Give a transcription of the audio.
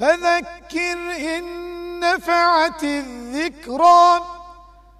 فذكر إن نفعت الذكرى.